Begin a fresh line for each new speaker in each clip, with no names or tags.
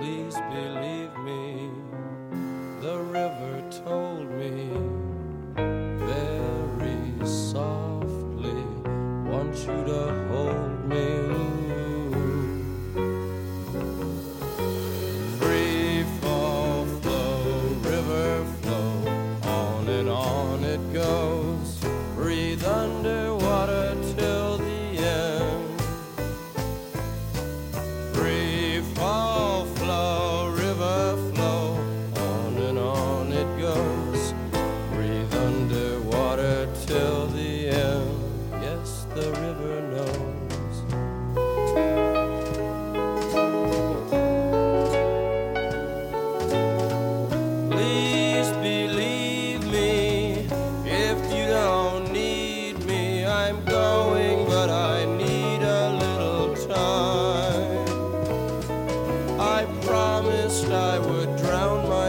please believe me. The river told me.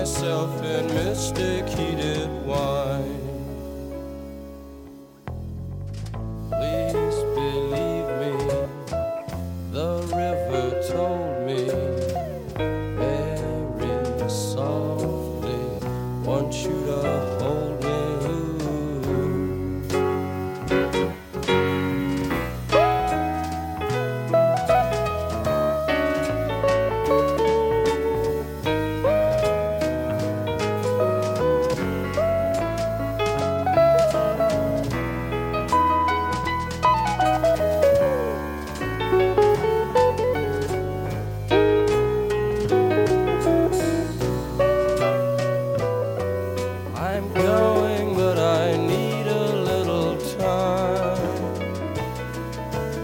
myself in mystic heated.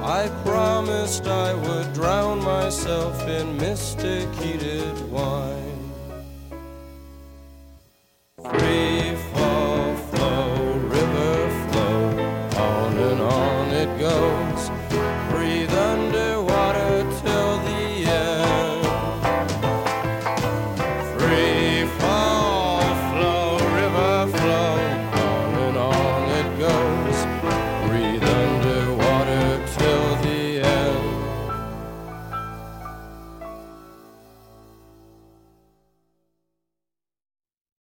I promised I would drown myself in mystic heated wine. Free fall, flow, river flow, on and on it goes. Breathe.